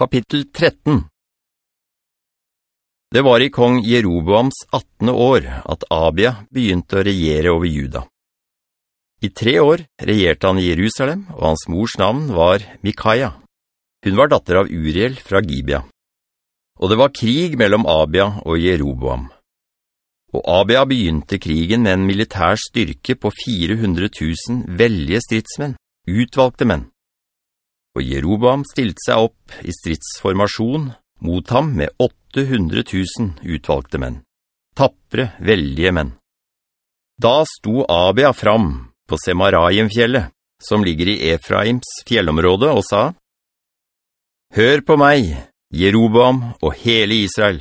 Kapittel 13 Det var i kong Jeroboams 18. år at Abia begynte å regjere over Juda. I tre år regjerte han i Jerusalem, og hans mors navn var Mikaia. Hun var datter av Uriel fra Gibia. Og det var krig mellom Abia og Jeroboam. Og Abia begynte krigen med en militær styrke på 400 000 velje stridsmenn, utvalgte menn og Jeroboam stilte seg opp i stridsformasjon mot ham med 800 000 utvalgte menn, tappre, veldige menn. Da sto Abia fram på Semaraiemfjellet, som ligger i Efraims fjellområde, og sa, «Hør på meg, Jeroboam og hele Israel.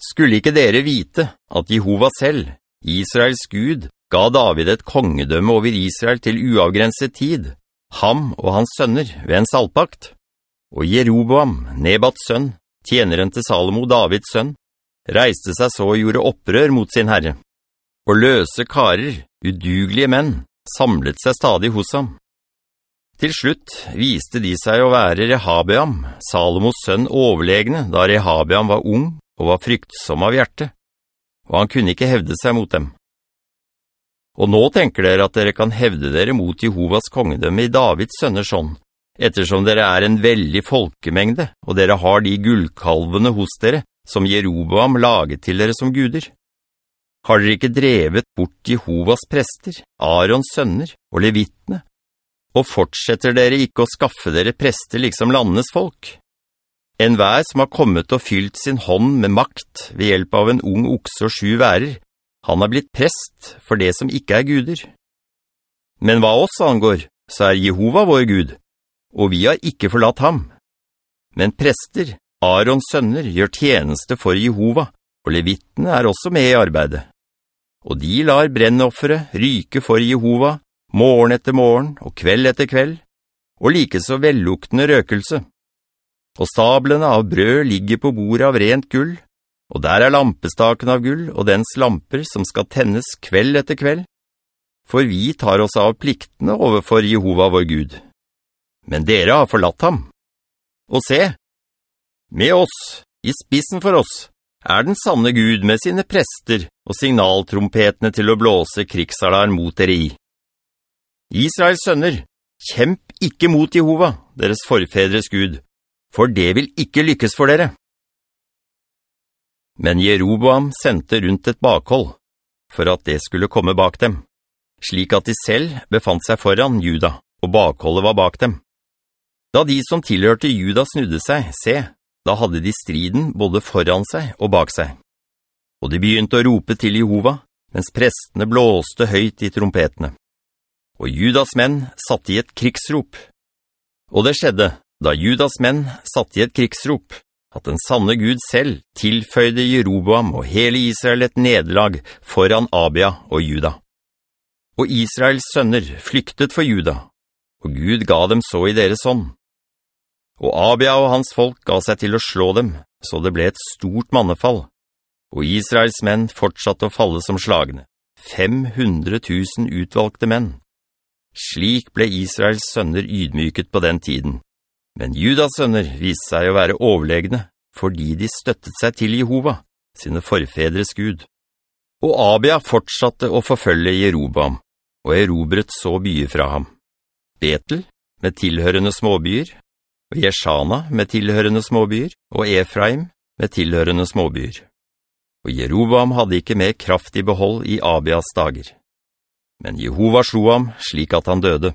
Skulle ikke dere vite at Jehova selv, Israels Gud, ga David et kongedømme over Israel til uavgrenset tid, ham og hans sønner ved en salpakt, og Jeroboam, Nebats sønn, tjeneren til Salomo, Davids sønn, reiste seg så og gjorde opprør mot sin herre. Og løse karer, udugelige menn, samlet seg stadig hos ham. Til slutt viste de seg å være Rehabeam, Salomos sønn overlegne, da Rehabeam var ung og var fryktsom av hjerte, og han kunne ikke hevde seg mot dem. Og nå tenker dere at dere kan hevde dere mot Jehovas kongedømme i Davids sønners hånd, ettersom dere er en veldig folkemengde, og dere har de gullkalvene hos dere, som Jeroboam laget til dere som guder. Har dere ikke drevet bort Jehovas prester, Arons sønner og levittene? Og fortsetter dere ikke å skaffe dere prester liksom landenes folk? En vær som har kommet og fylt sin hånd med makt ved hjelp av en ung okse og sju værer, han har blitt prest for det som ikke er guder. Men hva oss angår, så er Jehova vår Gud, og vi har ikke forlatt ham. Men prester, Arons sønner, gjør tjeneste for Jehova, og levittene er også med i arbeidet. Og de lar brennoffere ryke for Jehova, morgen etter morgen og kveld etter kveld, og like så velluktende røkelse. Og stablene av brød ligger på bordet av rent gull, og der er lampestaken av gull og dens lamper som skal tennes kveld etter kveld, for vi tar oss av pliktene overfor Jehova vår Gud. Men dere har forlatt ham. Og se, med oss, i spissen for oss, er den sanne Gud med sine prester og signaltrompetene til å blåse krigsalarm mot dere i. Israels sønner, kjemp ikke mot Jehova, deres forfedres Gud, for det vil ikke lykkes for dere. Men Jeroboam sendte rundt et bakhold, for at det skulle komme bak dem, slik at de selv befant seg foran Juda, og bakholdet var bak dem. Da de som tilhørte Juda snudde seg, se, da hadde de striden både foran seg og bak seg. Og de begynte å rope til Jehova, mens prestene blåste høyt i trompetene. Og Judas menn satt i et krigsrop. Og det skjedde, da Judas menn satt i et krigsrop, at den sanne Gud selv tilføyde Jeroboam og hele Israel et nederlag foran Abia og Juda. Og Israels sønner flyktet for Juda, og Gud ga dem så i deres hånd. Og Abia og hans folk ga seg til å slå dem, så det ble et stort mannefall. Og Israels menn fortsatte å falle som slagne, 500 000 utvalgte menn. Slik ble Israels sønner ydmyket på den tiden. Men Judas sønner viste seg å være overlegne, fordi de støttet seg til Jehova, sine forfedres Gud. Og Abia fortsatte å forfølge Jeroboam, og erobret så byer fra ham. Betel, med tilhørende småbyer, og Jeshana med tilhørende småbyer, og Efraim med tilhørende småbyer. Og Jeroboam hadde ikke mer kraft i behold i Abias dager. Men Jehova slo ham slik at han døde.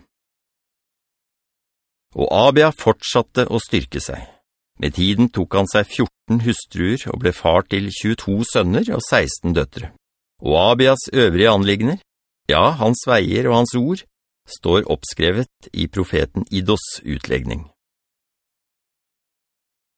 Og Abia fortsatte å styrke seg. Med tiden tok han seg 14 hustruer og ble far til 22 sønner og 16 døtre. Og Abias øvrige anligner, ja, hans veier og hans ord, står oppskrevet i profeten Idos utlegning.